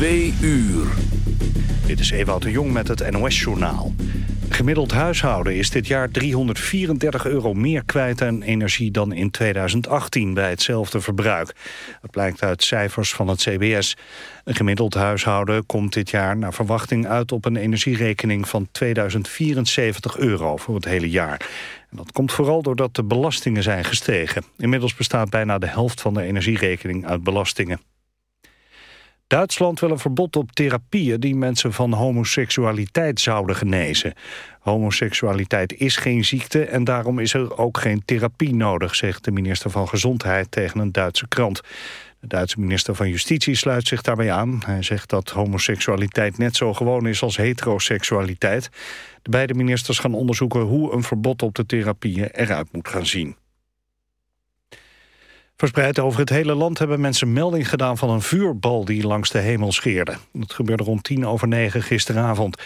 Twee uur. Dit is Ewout de Jong met het NOS-journaal. Gemiddeld huishouden is dit jaar 334 euro meer kwijt aan energie dan in 2018 bij hetzelfde verbruik. Dat blijkt uit cijfers van het CBS. Een gemiddeld huishouden komt dit jaar naar verwachting uit op een energierekening van 2074 euro voor het hele jaar. En dat komt vooral doordat de belastingen zijn gestegen. Inmiddels bestaat bijna de helft van de energierekening uit belastingen. Duitsland wil een verbod op therapieën die mensen van homoseksualiteit zouden genezen. Homoseksualiteit is geen ziekte en daarom is er ook geen therapie nodig, zegt de minister van Gezondheid tegen een Duitse krant. De Duitse minister van Justitie sluit zich daarbij aan. Hij zegt dat homoseksualiteit net zo gewoon is als heteroseksualiteit. De beide ministers gaan onderzoeken hoe een verbod op de therapieën eruit moet gaan zien. Verspreid over het hele land hebben mensen melding gedaan van een vuurbal die langs de hemel scheerde. Dat gebeurde rond tien over negen gisteravond.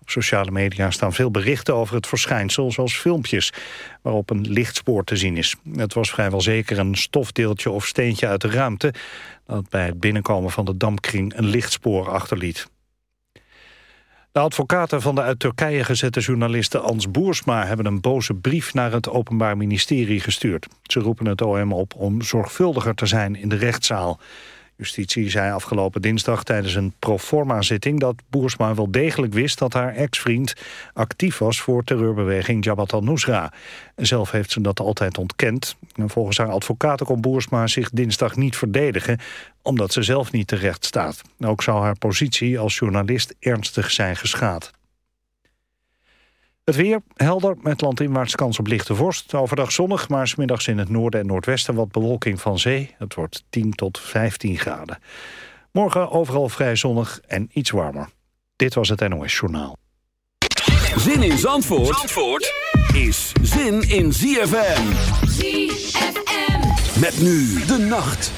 Op sociale media staan veel berichten over het verschijnsel, zoals filmpjes, waarop een lichtspoor te zien is. Het was vrijwel zeker een stofdeeltje of steentje uit de ruimte dat bij het binnenkomen van de dampkring een lichtspoor achterliet. De advocaten van de uit Turkije gezette journaliste Ans Boersma... hebben een boze brief naar het Openbaar Ministerie gestuurd. Ze roepen het OM op om zorgvuldiger te zijn in de rechtszaal. Justitie zei afgelopen dinsdag tijdens een proforma-zitting... dat Boersma wel degelijk wist dat haar ex-vriend actief was... voor terreurbeweging Jabhat al-Nusra. Zelf heeft ze dat altijd ontkend. En volgens haar advocaten kon Boersma zich dinsdag niet verdedigen... omdat ze zelf niet terecht staat. Ook zou haar positie als journalist ernstig zijn geschaad. Het weer helder met landinwaarts kans op lichte vorst. Overdag zonnig, maar smiddags in het noorden en noordwesten wat bewolking van zee. Het wordt 10 tot 15 graden. Morgen overal vrij zonnig en iets warmer. Dit was het NOS Journaal. Zin in Zandvoort, Zandvoort is zin in ZFM. ZFM. Met nu de nacht.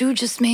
You just made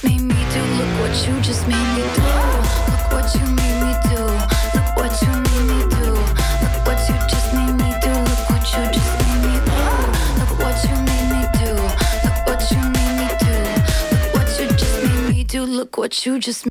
you just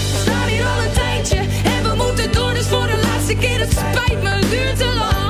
laatste keer, het spijt me, duurt te lang.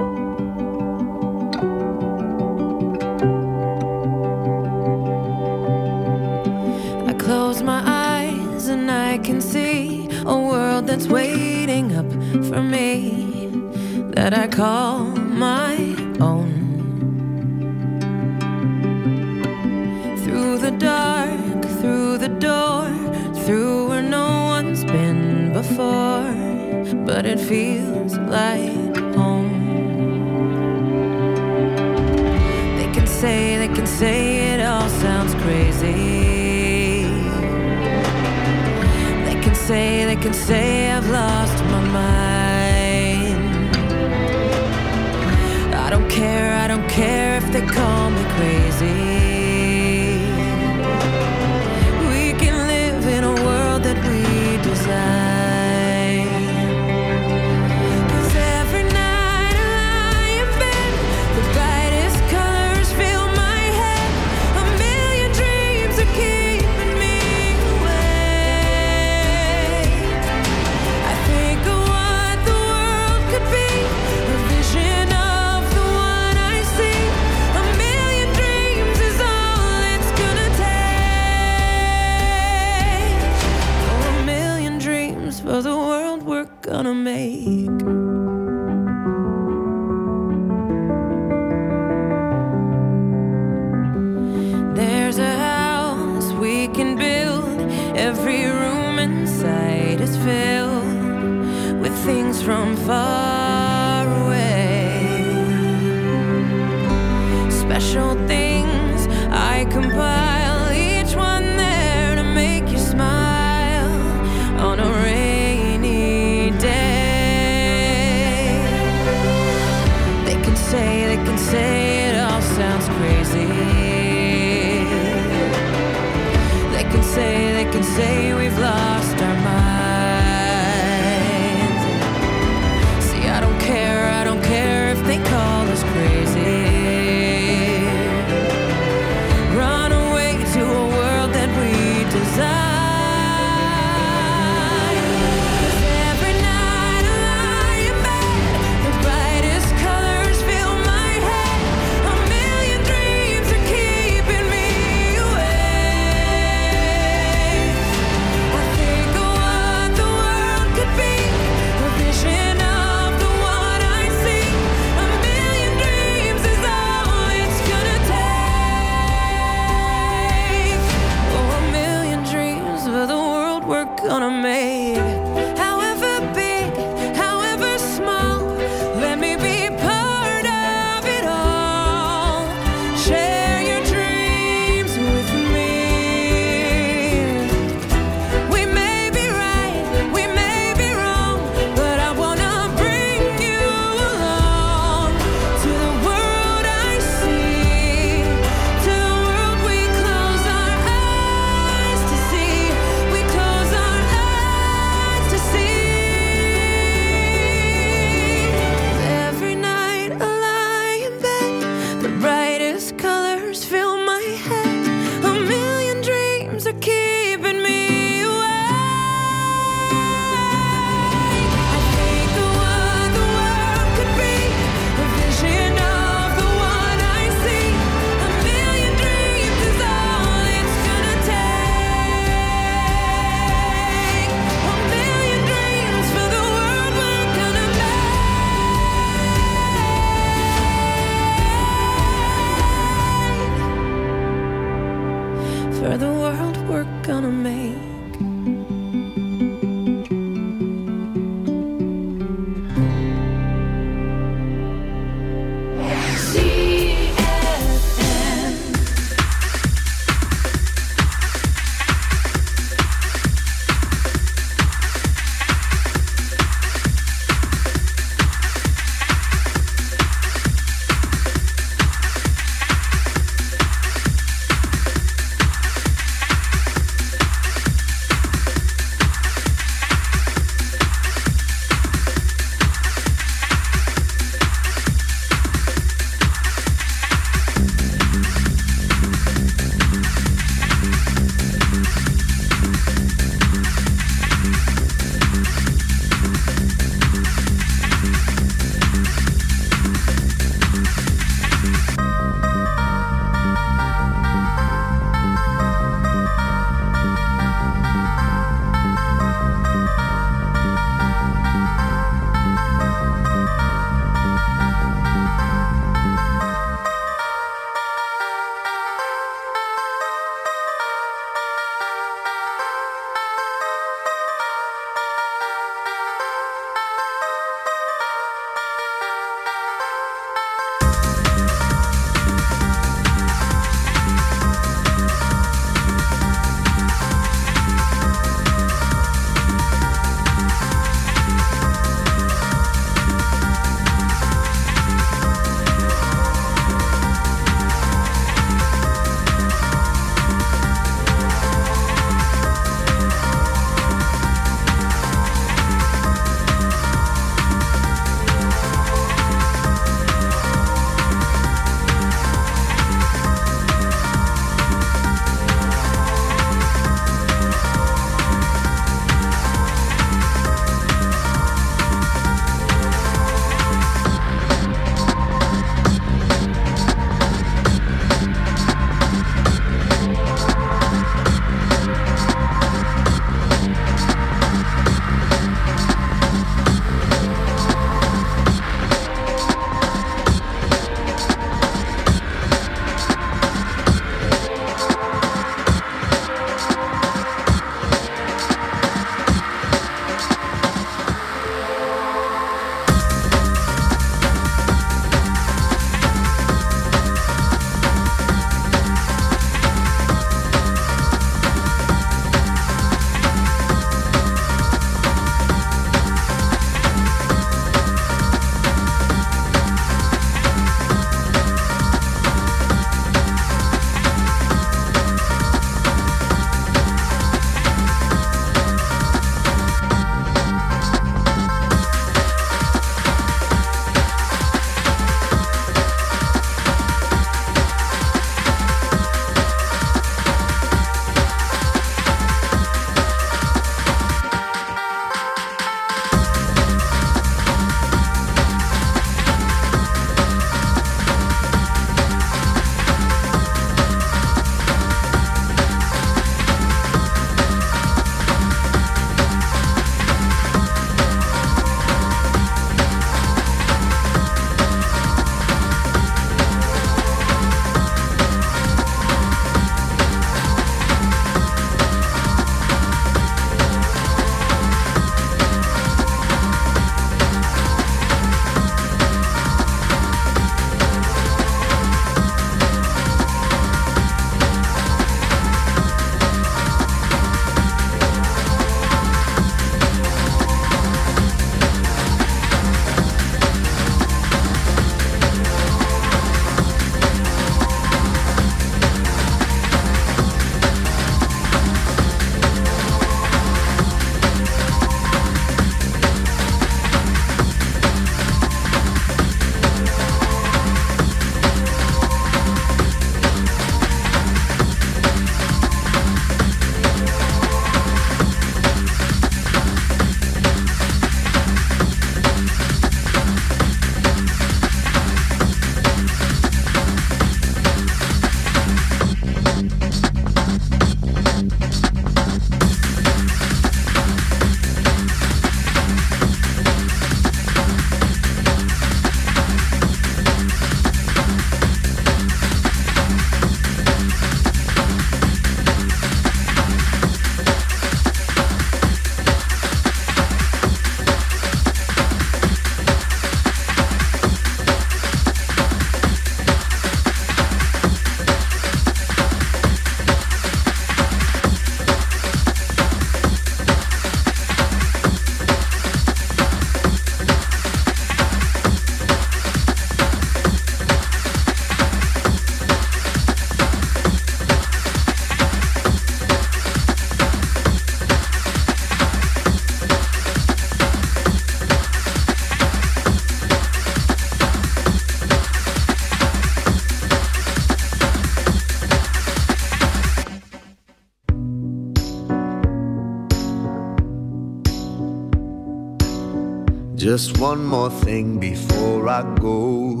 one more thing before I go.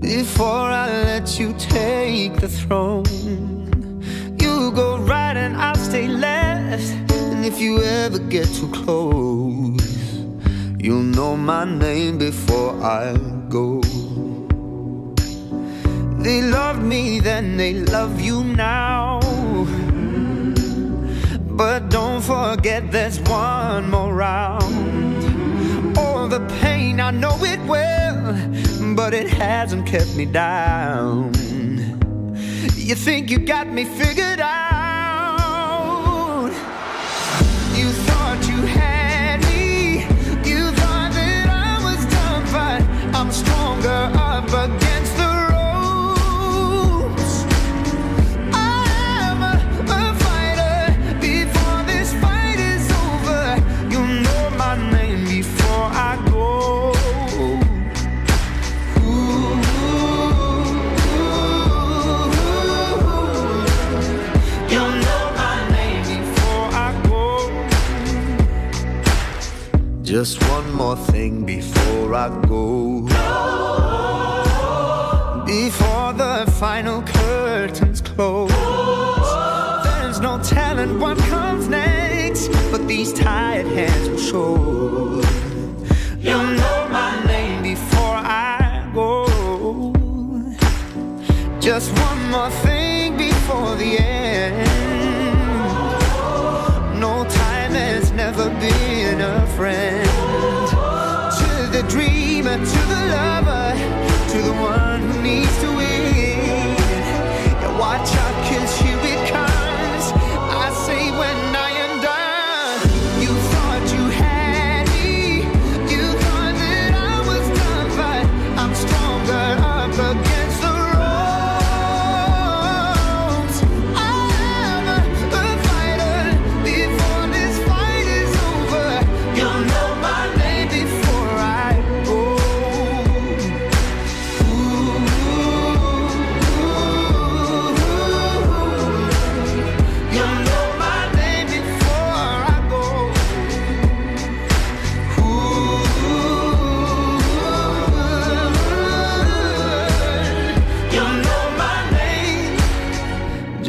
Before I let you take the throne. hasn't kept me down. You think you got me figured out? I go.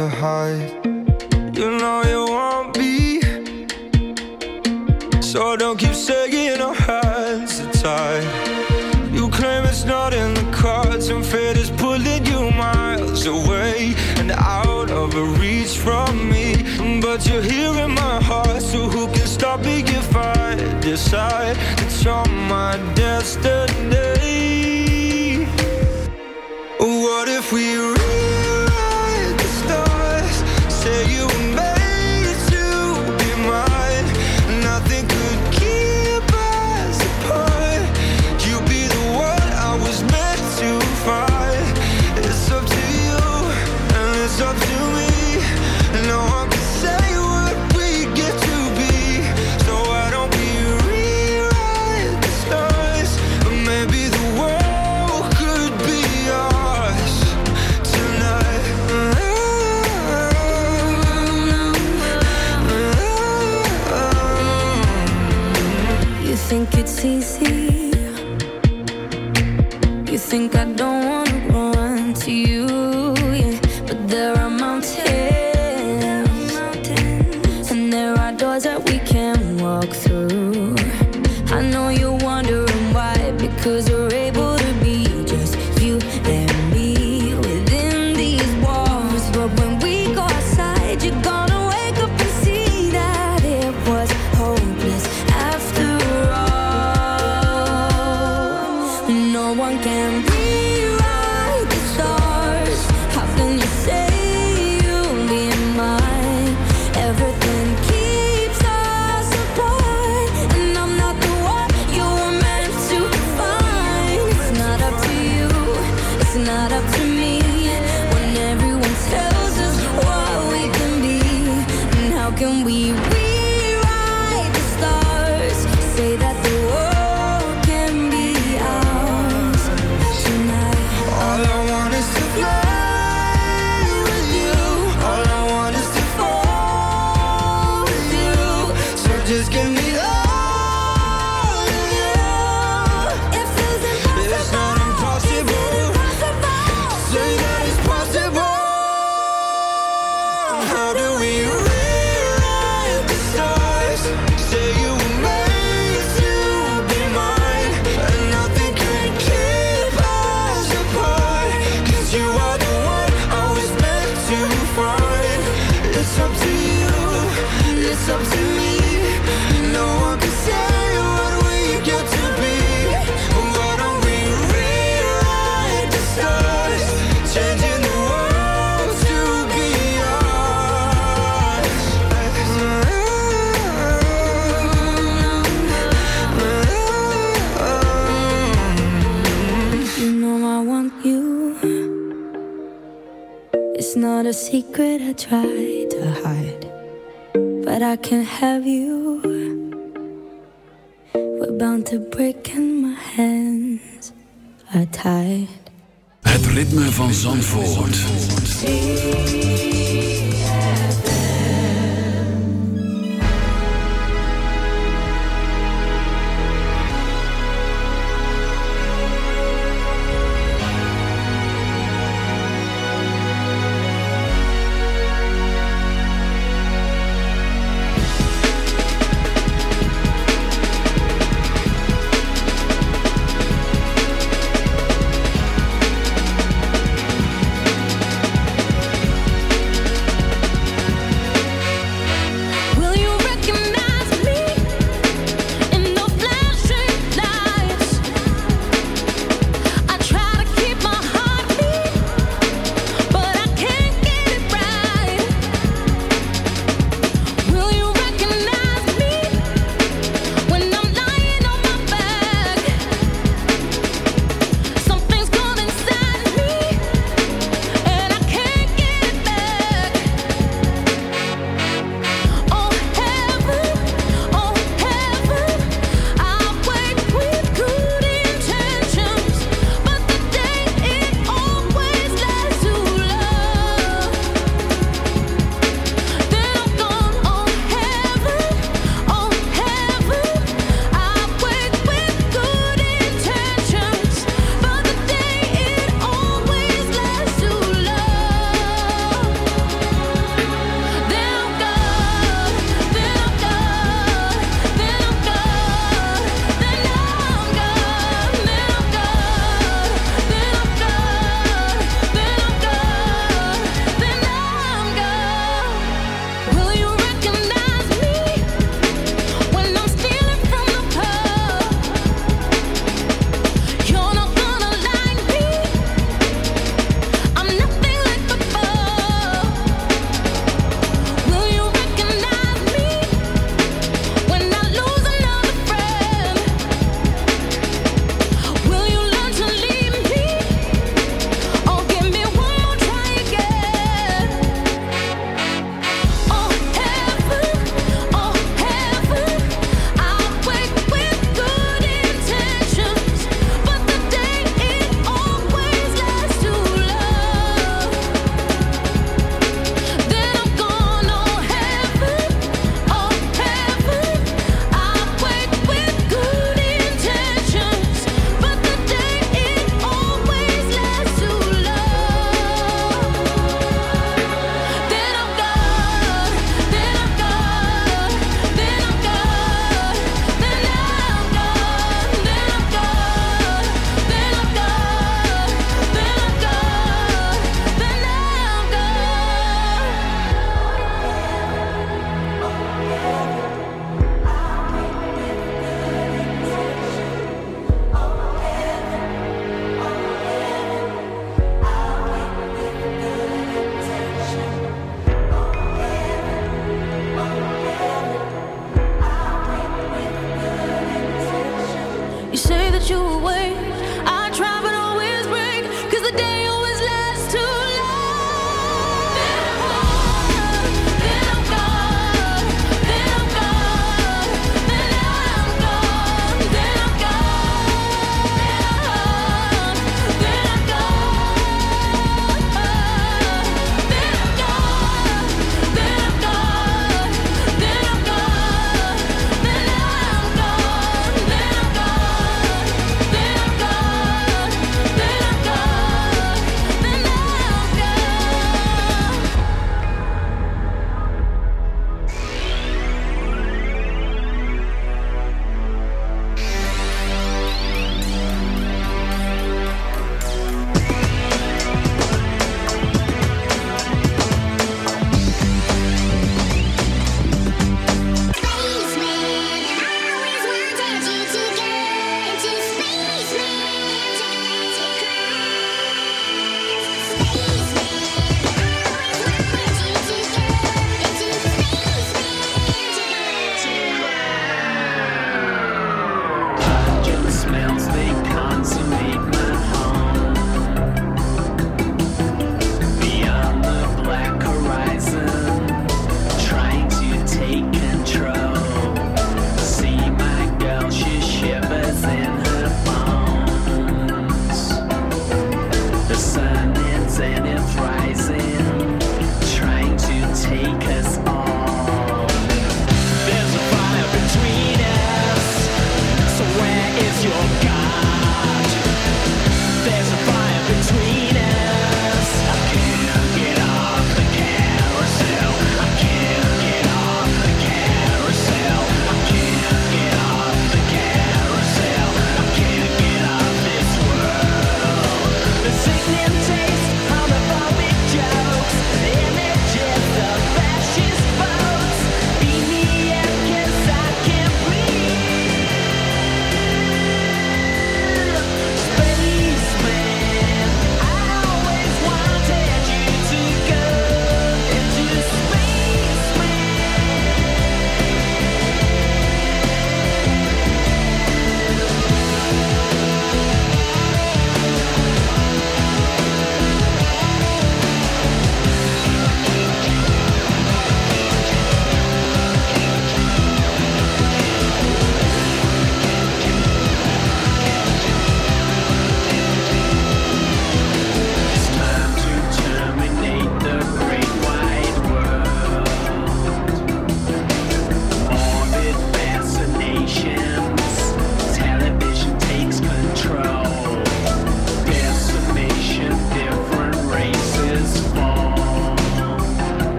to hide. You know you won't be, so don't keep shaking our hands are tied. You claim it's not in the cards, and fate is pulling you miles away and out of reach from me. But you're here in my heart, so who can stop me if I decide that you're my destiny? secret I try to hide, but I can't have you. We're bound to break and my hands are tied. Het ritme van Zandvoort. Zandvoort.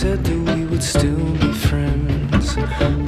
said that we would still be friends.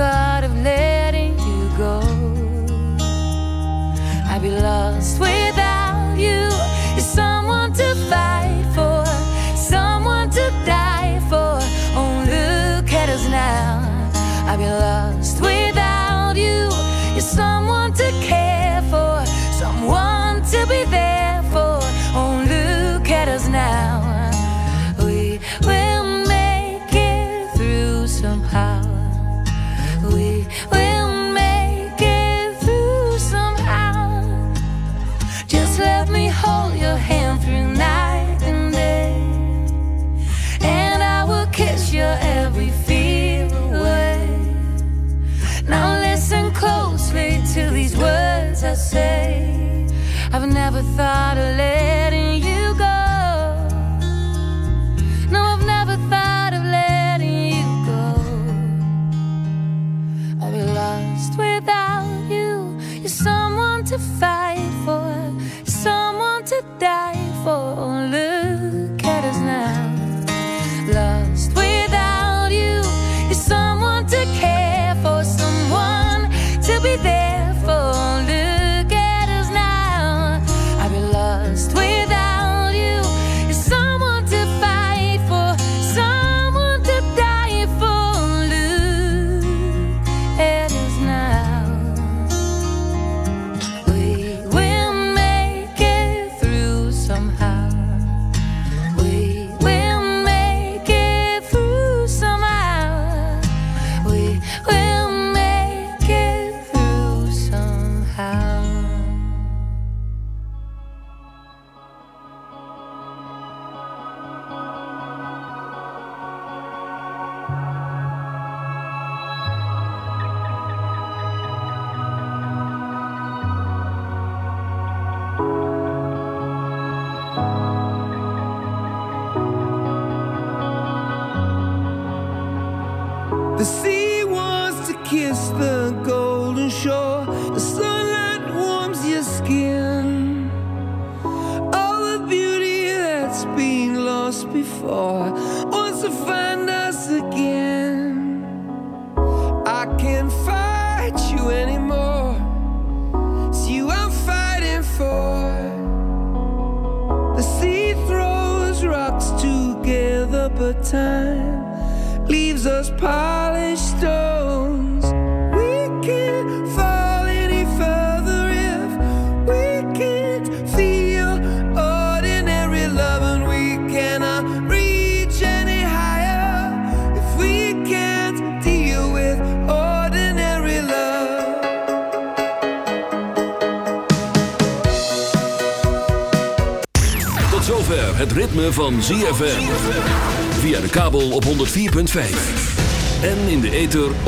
bisa